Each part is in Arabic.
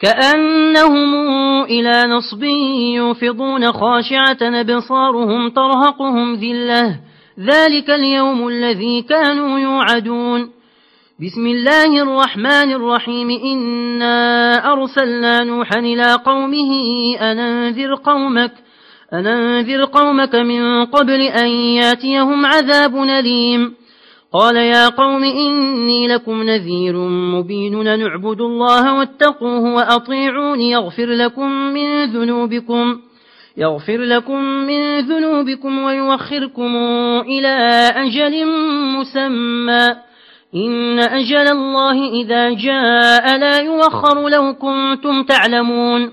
كأنهم إلى نصب يوفضون خاشعة بصارهم ترهقهم ذلة. ذلك اليوم الذي كانوا يوعدون. بسم الله الرحمن الرحيم. إنا أرسلنا نوحا إلى قومه. أننذر قومك أننذر قومك من قبل أن ياتيهم عذاب نليم قال يا قوم إني لكم نذير مبين نعبد الله واتقوه وأطيعون يغفر لكم من ذنوبكم يغفر لكم من ذنوبكم ويوخركم إلى أجل مسمى إن أجل الله إذا جاء لا يوخر لو كنتم تعلمون.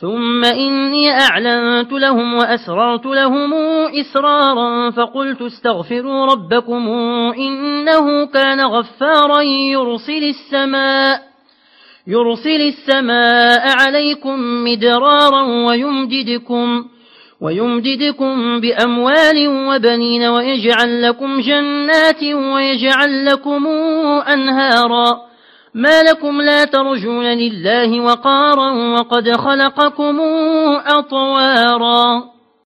ثم إني أعلنت لهم وأسررت لهم إسرارا فقلت استغفروا ربكم إنه كان غفارا يرسل السماء يرسل السماء عليكم مدرارا ويمددكم ويمددكم بأموال وبنين ويجعل لكم جنات ويجعل لكم أنهارا ما لكم لا ترجون لله وقارا وقد خلقكم أطوارا.